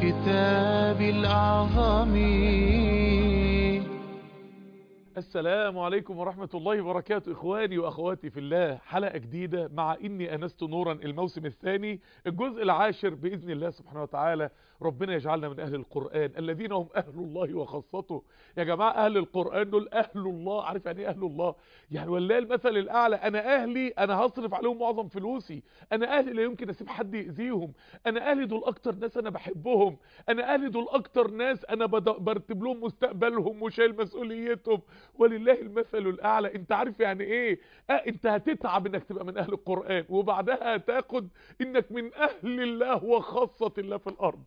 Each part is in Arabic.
بالكتاب الأعظم السلام عليكم ورحمة الله وبركاته. إخواني وأخواتي في الله حلقة جديدة مع إني أنست نورا الموسم الثاني الجزء العاشر بإذن الله سبحانه وتعالى. ربنا يجعلنا من أهل القرآن الذين هم أهل الله وخاصته. يا جماعة أهل القرآن دول أهل الله. عارف يعني إيه أهل الله؟ يعني والله المثل الأعلى أنا أهلي أنا هصرف عليهم معظم فلوسي. أنا أهلي لا يمكن أسيب حد يأذيهم. أنا أهلي دول أكتر ناس أنا بحبهم. أنا أهلي دول أكتر ناس أنا برتب لهم مستقبلهم وشايل مسؤوليتهم. ولله المثل الأعلى. انت عارف يعني إيه؟ آه انت هتتعب انك تبقى من أهل القرآن وبعدها هتاخد انك من أهل الله وخاصة الله في الأرض.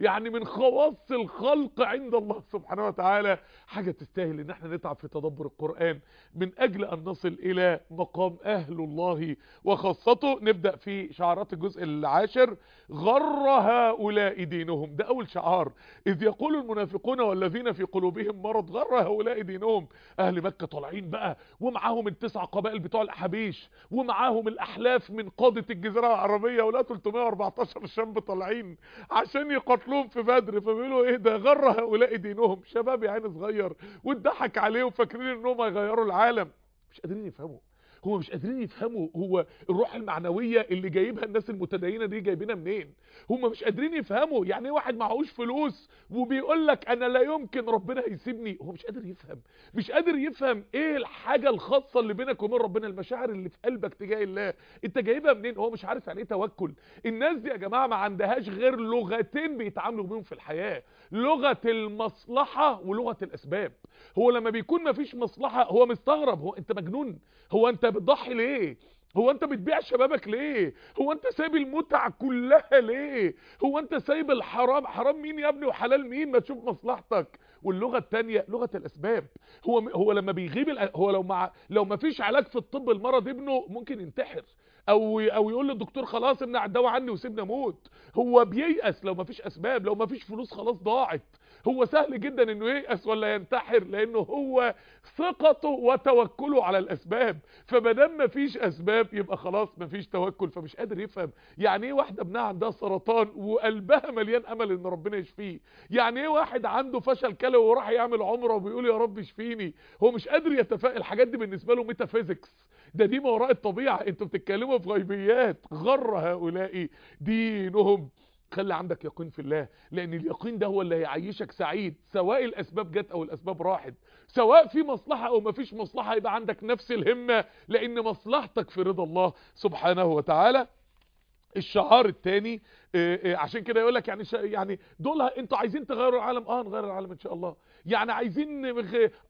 يعني من خواص الخلق عند الله سبحانه وتعالى. حاجة تستاهل إن إحنا نتعب في تدبر القرآن. من أجل أن نصل إلى مقام أهل الله وخاصته نبدأ في شعارات الجزء العاشر. غر هؤلاء دينهم. ده أول شعار. إذ يقول المنافقون والذين في قلوبهم مرض غر هؤلاء دينهم. أهل مكة طالعين بقى ومعاهم التسع قبائل بتوع الأحابيش ومعاهم الأحلاف من قادة الجزيرة العربية ولا 314 شاب طالعين عشان يقاتلوهم في بدر فبيقولوا إيه ده غر هؤلاء دينهم. شباب يا عيني صغير واتضحك عليهم فاكرين انهم هيغيروا العالم. مش قادرين يفهموا. هو مش قادرين يفهموا هو الروح المعنوية اللي جايبها الناس المتدينة دي جايبينها منين. هم مش قادرين يفهموا. يعني إيه واحد معهوش فلوس وبيقول لك أنا لا يمكن ربنا هيسيبني. هو مش قادر يفهم. مش قادر يفهم إيه الحاجة الخاصة اللي بينك وبين ربنا المشاعر اللي في قلبك تجاه الله. أنت جايبها منين؟ هو مش عارف يعني إيه توكل. الناس دي يا جماعة ما عندهاش غير لغتين بيتعاملوا بيهم في الحياة. لغة المصلحة ولغة الأسباب. هو لما بيكون مفيش مصلحة هو مستغرب هو أنت مجنون؟ هو أنت بتضحي ليه؟ هو أنت بتبيع شبابك ليه؟ هو أنت سايب المتع كلها ليه؟ هو أنت سايب الحرام حرام مين يا ابني وحلال مين؟ ما تشوف مصلحتك. واللغة الثانية لغة الأسباب. هو هو لما بيغيب هو لو مع لو ما فيش علاج في الطب المرض ابنه ممكن ينتحر. أو أو يقول للدكتور خلاص امنع الدواء عني وسيبني أموت. هو بييأس لو ما فيش أسباب لو ما فيش فلوس خلاص ضاعت. هو سهل جدا إنه ييأس ولا ينتحر لأنه هو ثقته وتوكله على الأسباب. فمادام مفيش أسباب يبقى خلاص مفيش توكل فمش قادر يفهم يعني إيه واحدة ابنها عندها سرطان وقلبها مليان أمل إن ربنا يشفيه. يعني إيه واحد عنده فشل كلوي وراح يعمل عمرة وبيقول يا رب اشفيني. هو مش قادر يتفائل الحاجات دي بالنسبة له metaphysics ده دي ما وراء الطبيعة. أنتوا بتتكلموا في غيبيات. غر هؤلاء دينهم. خلي عندك يقين في الله لأن اليقين ده هو اللي هيعيشك سعيد سواء الأسباب جت أو الأسباب راحت. سواء في مصلحة أو مفيش مصلحة يبقى عندك نفس الهمة لأن مصلحتك في رضا الله سبحانه وتعالى. الشعار الثاني عشان كده يقول لك يعني يعني دول أنتوا عايزين تغيروا العالم. آه نغير العالم إن شاء الله. يعني عايزين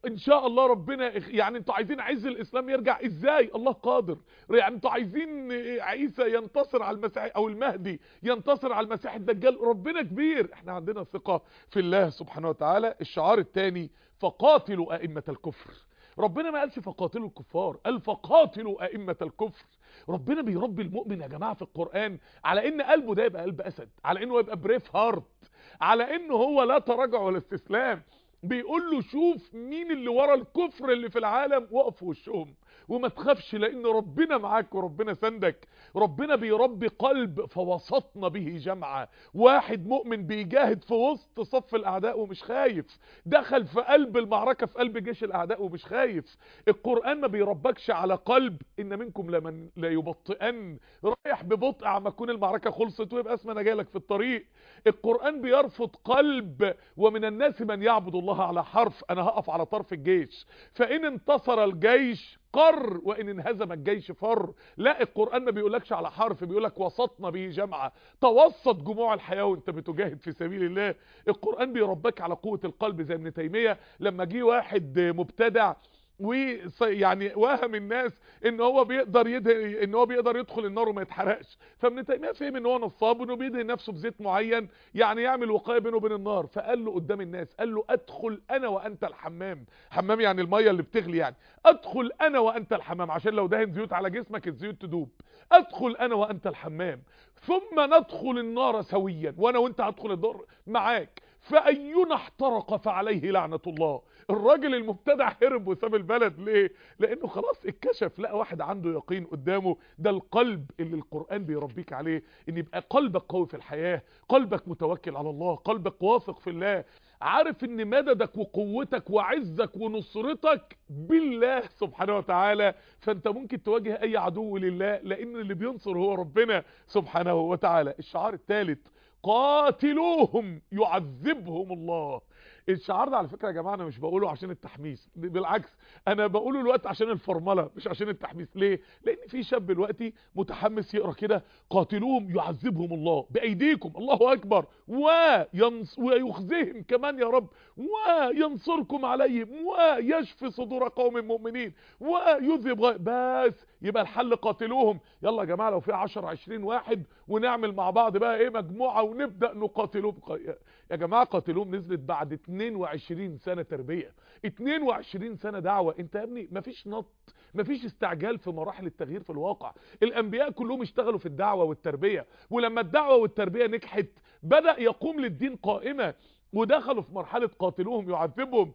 إن شاء الله ربنا يعني أنتوا عايزين عز الإسلام يرجع. إزاي؟ الله قادر. يعني أنتوا عايزين عيسى ينتصر على المسيح أو المهدي ينتصر على المسيح الدجال. ربنا كبير. إحنا عندنا ثقة في الله سبحانه وتعالى. الشعار الثاني فقاتلوا أئمة الكفر. ربنا ما قالش فقاتلوا الكفار قال فقاتلوا أئمة الكفر. ربنا بيربي المؤمن يا جماعة في القرآن على إن قلبه ده يبقى قلب أسد على إنه يبقى brave heart على إنه هو لا تراجع ولا استسلام. بيقول له شوف مين اللي ورا الكفر اللي في العالم وقف في وشهم. وما تخافش لأن ربنا معاك وربنا سندك. ربنا بيربي قلب فوسطنا به جمعا واحد مؤمن بيجاهد في وسط صف الأعداء ومش خايف. دخل في قلب المعركة في قلب جيش الأعداء ومش خايف. القرآن ما بيربكش على قلب إن منكم لمن لا يبطئن. رايح ببطء عما تكون المعركة خلصت ويبقى اسمه أنا جايلك في الطريق. القرآن بيرفض قلب ومن الناس من يعبد الله على حرف. أنا هقف على طرف الجيش. فإن انتصر الجيش قر وإن انهزم الجيش فر. لا القرآن ما بيقولكش على حرف بيقولك وسطنا به جمعة. توسط جموع الحياة وانت بتجاهد في سبيل الله. القرآن بيربك على قوة القلب زي ابن تيمية. لما جه واحد مبتدع ويعني وهم الناس إن هو بيقدر يدهن إن هو بيقدر يدخل النار وما يتحرقش. فابن تيمية فهم إن هو نصاب وإنه بيدهن نفسه بزيت معين يعني يعمل وقاية بينه وبين النار. فقال له قدام الناس قال له أدخل أنا وأنت الحمام. حمام يعني المية اللي بتغلي يعني. أدخل أنا وأنت الحمام عشان لو دهن زيوت على جسمك الزيوت تدوب. أدخل أنا وأنت الحمام. ثم ندخل النار سويا. وأنا وأنت هدخل النار معاك. فأينا احترق فعليه لعنة الله. الراجل المبتدع هرب وساب البلد ليه؟ لأنه خلاص اتكشف لقى واحد عنده يقين قدامه ده القلب اللي القرآن بيربيك عليه إن يبقى قلبك قوي في الحياة قلبك متوكل على الله قلبك واثق في الله عارف إن مددك وقوتك وعزك ونصرتك بالله سبحانه وتعالى فأنت ممكن تواجه أي عدو لله لأن اللي بينصر هو ربنا سبحانه وتعالى. الشعار الثالث قاتلوهم يعذبهم الله. الشعار ده على فكرة يا جماعة أنا مش بقوله عشان التحميس بالعكس أنا بقوله الوقت عشان الفرمله مش عشان التحميس ليه لأن في شاب دلوقتي متحمس يقرأ كده قاتلوهم يعذبهم الله بأيديكم الله أكبر وينص ويخزيهم كمان يا رب وينصركم عليهم ويشفي صدور قوم مؤمنين ويذهب. بس يبقى الحل قاتلوهم. يلا يا جماعة لو في 10 20 واحد ونعمل مع بعض بقى إيه مجموعة ونبدأ نقاتلهم يا جماعة قاتلوهم نزلت بعد 22 سنة تربية. 22 سنة دعوة. أنت يا ابني مفيش نط مفيش استعجال في مراحل التغيير في الواقع. الأنبياء كلهم اشتغلوا في الدعوة والتربية. ولما الدعوة والتربية نجحت بدأ يقوم للدين قائمة. ودخلوا في مرحلة قاتلوهم يعذبهم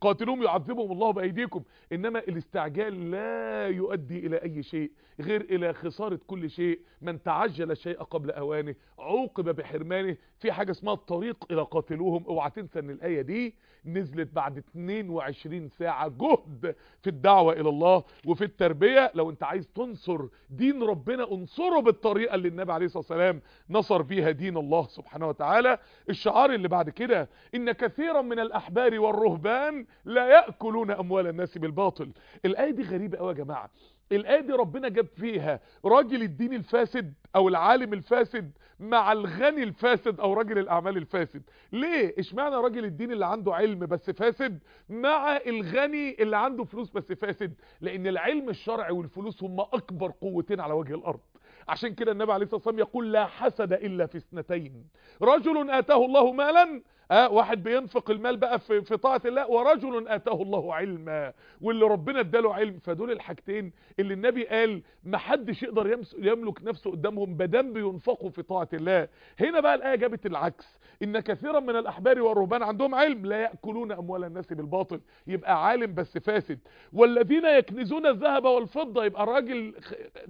قاتلوهم يعذبهم الله بأيديكم. إنما الاستعجال لا يؤدي إلى أي شيء غير إلى خسارة كل شيء. من تعجل الشيء قبل أوانه عوقب بحرمانه. في حاجة اسمها الطريق إلى قاتلوهم. أوعى تنسى إن الآية دي نزلت بعد 22 ساعة جهد في الدعوة إلى الله وفي التربية. لو أنت عايز تنصر دين ربنا انصره بالطريقة اللي النبي عليه الصلاة والسلام نصر بيها دين الله سبحانه وتعالى. الشعار اللي بعد كده إن كثيرا من الأحبار والرهبان لا يأكلون أموال الناس بالباطل. الآية دي غريبة قوي يا جماعة. الآية دي ربنا جاب فيها راجل الدين الفاسد أو العالم الفاسد مع الغني الفاسد أو راجل الأعمال الفاسد. ليه؟ إشمعنى راجل الدين اللي عنده علم بس فاسد مع الغني اللي عنده فلوس بس فاسد؟ لأن العلم الشرعي والفلوس هم أكبر قوتين على وجه الأرض. عشان كده النبي عليه الصلاة والسلام يقول لا حسد إلا في اثنتين. رجل آتاه الله مالا آه واحد بينفق المال بقى في, في طاعة الله ورجل آتاه الله علما واللي ربنا اداله علم. فدول الحاجتين اللي النبي قال ما حدش يقدر يملك نفسه قدامهم بدم بينفقوا في طاعة الله. هنا بقى الآية جابت العكس. إن كثيرا من الأحبار والرهبان عندهم علم لا يأكلون أموال الناس بالباطل. يبقى عالم بس فاسد. والذين يكنزون الذهب والفضة يبقى راجل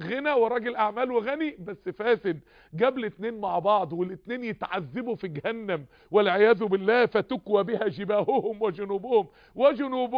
غنى وراجل أعمال وغني بس فاسد. جاب الاثنين مع بعض والاثنين يتعذبوا في جهنم والعياذ بالله فتكوى بها جباههم وجنوبهم وجنوب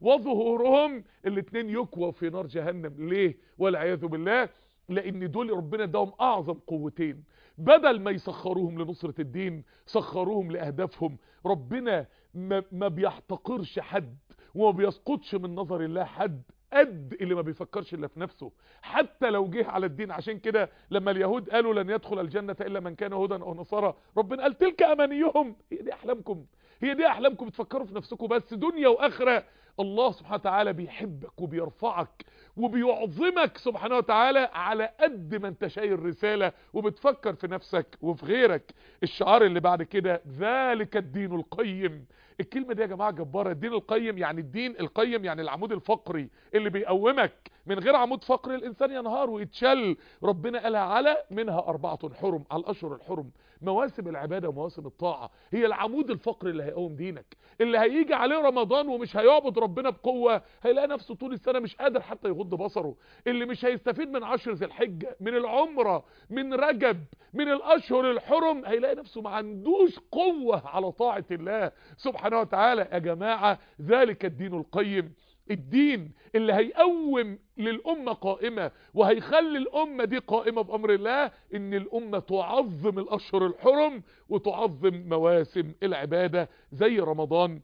وظهورهم. الاثنين يكوى في نار جهنم. ليه؟ والعياذ بالله لأن دول ربنا اداهم أعظم قوتين. بدل ما يسخروهم لنصرة الدين سخروهم لأهدافهم. ربنا ما, ما بيحتقرش حد وما بيسقطش من نظر الله حد. قد اللي ما بيفكرش إلا في نفسه. حتى لو جه على الدين عشان كده لما اليهود قالوا لن يدخل الجنة إلا من كان هودا أو نصارى ربنا قال تلك أمانيهم. هي دي أحلامكم. هي دي أحلامكم بتفكروا في نفسكم بس. دنيا وآخرة. الله سبحانه وتعالى بيحبك وبيرفعك وبيعظمك سبحانه وتعالى على قد ما أنت شايل رسالة وبتفكر في نفسك وفي غيرك. الشعار اللي بعد كده ذلك الدين القيم. الكلمة دي يا جماعة جبارة. الدين القيم يعني الدين القيم يعني العمود الفقري اللي بيقومك. من غير عمود فقري الإنسان ينهار ويتشل. ربنا قالها على منها أربعة حرم. على الأشهر الحرم. مواسم العبادة ومواسم الطاعة. هي العمود الفقري اللي هيقوم دينك. اللي هيجي عليه رمضان ومش هيعبد ربنا بقوة. هيلاقي نفسه طول السنة مش قادر حتى يغض بصره. اللي مش هيستفيد من عشر ذي الحجة من العمرة من رجب من الأشهر الحرم هيلاقي نفسه ما عندوش قوة على طاعة الله. سبحانه وتعالى يا جماعة ذلك الدين القيم. الدين اللي هيقوم للأمة قائمة وهيخلي الأمة دي قائمة بأمر الله إن الأمة تعظم الأشهر الحرم وتعظم مواسم العبادة زي رمضان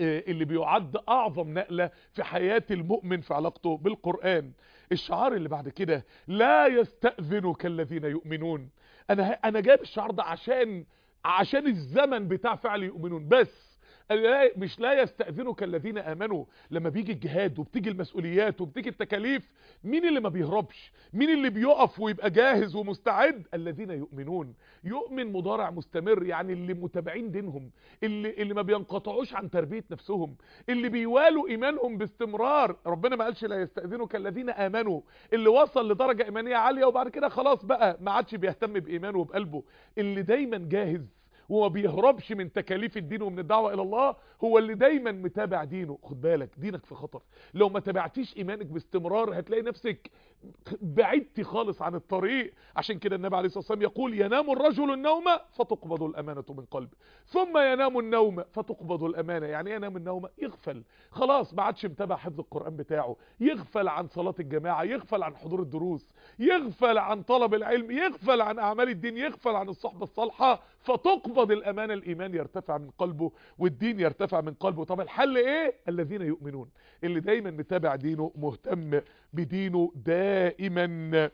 اللي بيعد أعظم نقلة في حياة المؤمن في علاقته بالقرآن. الشعار اللي بعد كده لا يستأذنك الذين يؤمنون. أنا, أنا جايب الشعار ده عشان عشان الزمن بتاع فعل يؤمنون. بس مش لا يستأذنك الذين آمنوا. لما بيجي الجهاد وبتيجي المسؤوليات وبتيجي التكاليف مين اللي ما بيهربش؟ مين اللي بيقف ويبقى جاهز ومستعد؟ الذين يؤمنون. يؤمن مضارع مستمر يعني اللي متابعين دينهم اللي اللي ما بينقطعوش عن تربية نفسهم اللي بيوالوا إيمانهم باستمرار. ربنا ما قالش لا يستأذنك الذين آمنوا. اللي وصل لدرجة إيمانية عالية وبعد كده خلاص بقى ما عادش بيهتم بإيمانه وبقلبه. اللي دايما جاهز وما بيهربش من تكاليف الدين ومن الدعوة إلى الله هو اللي دايما متابع دينه. خد بالك دينك في خطر. لو ما تابعتيش إيمانك باستمرار هتلاقي نفسك بعدتي خالص عن الطريق. عشان كده النبي عليه الصلاة والسلام يقول ينام الرجل النوم فتقبض الأمانة من قلبه. ثم ينام النوم فتقبض الأمانة. يعني إيه ينام النوم؟ يغفل. خلاص ما عادش متابع حفظ القرآن بتاعه. يغفل عن صلاة الجماعة يغفل عن حضور الدروس يغفل عن طلب العلم يغفل عن أعمال الدين يغفل عن الصحبة الصالحة. فتقبض الأمانة. الإيمان يرتفع من قلبه والدين يرتفع من قلبه. طب الحل إيه؟ الذين يؤمنون. اللي دايما متابع دينه مهتم بدينه دائما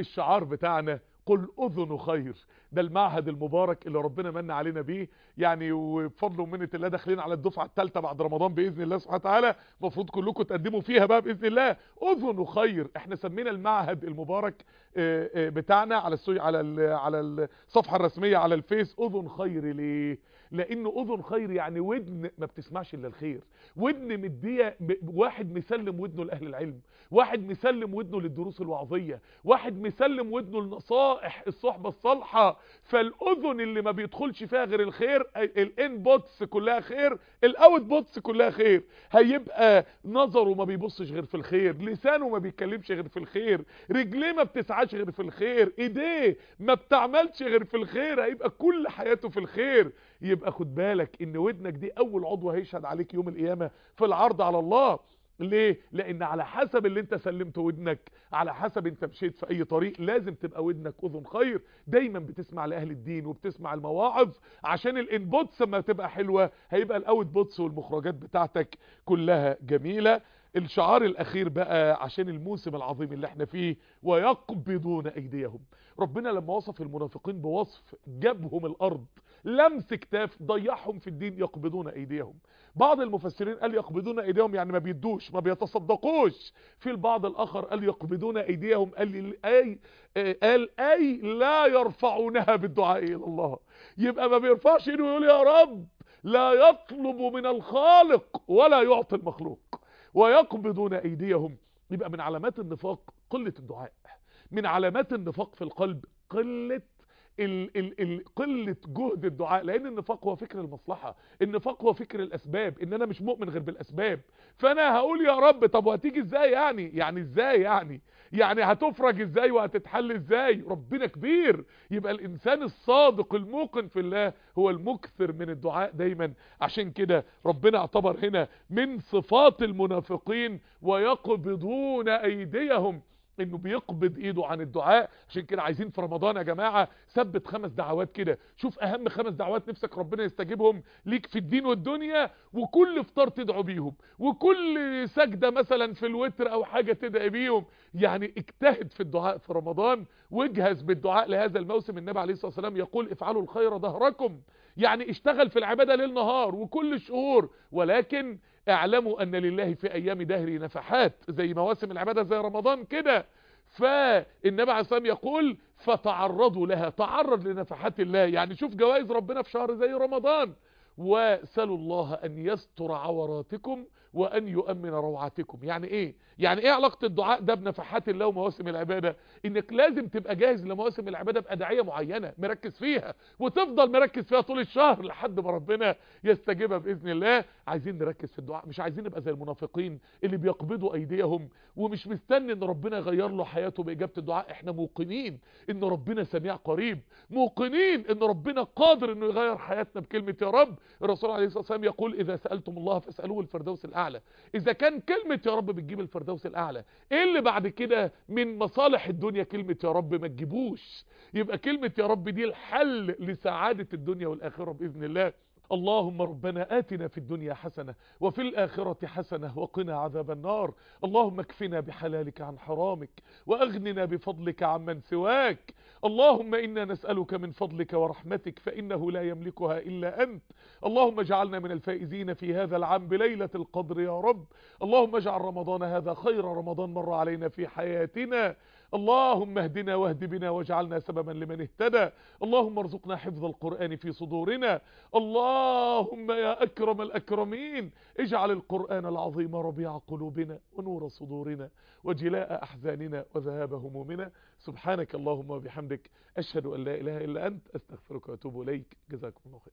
الشعار بتاعنا قل أذن خير. ده المعهد المبارك اللي ربنا من علينا بيه. يعني وبفضل ومنة الله داخلين على الدفعة الثالثة بعد رمضان بإذن الله سبحانه وتعالى. المفروض كلكم تقدموا فيها بقى بإذن الله. أذن خير. إحنا سمينا المعهد المبارك آه، آه، بتاعنا على على الصفحة الرسمية على الفيس. أذن خير ليه؟ لأنه أذن خير يعني ودن ما بتسمعش إلا الخير. ودن مدية واحد مسلم ودنه لأهل العلم. واحد مسلم ودنه للدروس الوعظية. واحد مسلم ودنه لنصائح الصحبة الصالحة. فالأذن اللي ما بيدخلش فيها غير الخير ال inputs كلها خير ال outputs كلها خير. هيبقى نظره ما بيبصش غير في الخير لسانه ما بيتكلمش غير في الخير رجليه ما بتسعاش غير في الخير إيديه ما بتعملش غير في الخير. هيبقى كل حياته في الخير. يبقى خد بالك إن ودنك دي أول عضو هيشهد عليك يوم القيامة في العرض على الله. ليه؟ لأن على حسب اللي أنت سلمت ودنك على حسب أنت مشيت في أي طريق لازم تبقى ودنك أذن خير. دايما بتسمع لأهل الدين وبتسمع المواعظ عشان ال inputs لما تبقى حلوة. هيبقى ال outputs والمخرجات بتاعتك كلها جميلة. الشعار الأخير بقى عشان الموسم العظيم اللي إحنا فيه ويقبضون أيديهم. ربنا لما وصف المنافقين بوصف جابهم الأرض لمس كتاف ضيعهم في الدين يقبضون أيديهم. بعض المفسرين قال يقبضون أيديهم يعني ما بيدوش ما بيتصدقوش. في البعض الآخر قال يقبضون أيديهم قال اي قال أي لا يرفعونها بالدعاء إلى الله. يبقى ما بيرفعش إيده ويقول يا رب لا يطلب من الخالق ولا يعطي المخلوق. ويقبضون أيديهم. يبقى من علامات النفاق قلة الدعاء. من علامات النفاق في القلب قلة قلة جهد الدعاء لأن النفاق هو فكر المصلحة النفاق هو فكر الأسباب إن أنا مش مؤمن غير بالأسباب. فأنا هقول يا رب طب وهتيجي إزاي يعني؟ يعني إزاي يعني؟ يعني هتفرج إزاي وهتتحل إزاي؟ ربنا كبير. يبقى الإنسان الصادق الموقن في الله هو المكثر من الدعاء دايما. عشان كده ربنا اعتبر هنا من صفات المنافقين ويقبضون أيديهم إنه بيقبض إيده عن الدعاء. عشان كده عايزين في رمضان يا جماعة ثبت خمس دعوات كده. شوف أهم خمس دعوات نفسك ربنا يستجيبهم ليك في الدين والدنيا وكل افطار تدعو بيهم وكل سجدة مثلا في الوتر أو حاجة تدعي بيهم. يعني اجتهد في الدعاء في رمضان واجهز بالدعاء لهذا الموسم. النبي عليه الصلاة والسلام يقول افعلوا الخير ظهركم. يعني اشتغل في العبادة ليل نهار وكل الشهور ولكن اعلموا أن لله في أيام دهري نفحات زي مواسم العبادة زي رمضان كده. فالنبي عليه والسلام يقول فتعرضوا لها تعرض لنفحات الله. يعني شوف جوائز ربنا في شهر زي رمضان. وسلوا الله أن يستر عوراتكم وأن يؤمن روعاتكم يعني إيه؟ يعني إيه علاقة الدعاء ده بنفحات الله ومواسم العبادة؟ إنك لازم تبقى جاهز لمواسم العبادة بأدعية معينة مركز فيها وتفضل مركز فيها طول الشهر لحد ما ربنا يستجيبها بإذن الله. عايزين نركز في الدعاء مش عايزين نبقى زي المنافقين اللي بيقبضوا أيديهم ومش مستني إن ربنا يغير له حياته بإجابة الدعاء. إحنا موقنين إن ربنا سميع قريب موقنين إن ربنا قادر إنه يغير حياتنا بكلمة يا رب. الرسول عليه الصلاة والسلام يقول إذا سألتم الله فاسألوه الفردوس الأعلى. إذا كان كلمة يا رب بتجيب الفردوس الأعلى إيه اللي بعد كده من مصالح الدنيا كلمة يا رب ما تجيبوش؟ يبقى كلمة يا رب دي الحل لسعادة الدنيا والآخرة بإذن الله. اللهم ربنا آتنا في الدنيا حسنة وفي الآخرة حسنة وقنا عذاب النار. اللهم اكفنا بحلالك عن حرامك وأغننا بفضلك عمن سواك. اللهم إنا نسألك من فضلك ورحمتك فإنه لا يملكها إلا أنت. اللهم اجعلنا من الفائزين في هذا العام بليلة القدر يا رب. اللهم اجعل رمضان هذا خير رمضان مر علينا في حياتنا. اللهم اهدنا واهد بنا واجعلنا سببا لمن اهتدى. اللهم ارزقنا حفظ القرآن في صدورنا. اللهم يا أكرم الأكرمين اجعل القرآن العظيم ربيع قلوبنا ونور صدورنا وجلاء أحزاننا وذهاب همومنا. سبحانك اللهم وبحمدك أشهد أن لا إله إلا أنت أستغفرك وأتوب إليك. جزاكم الله خير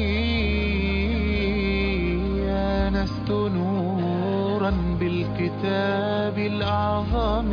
بالكتاب الأعظم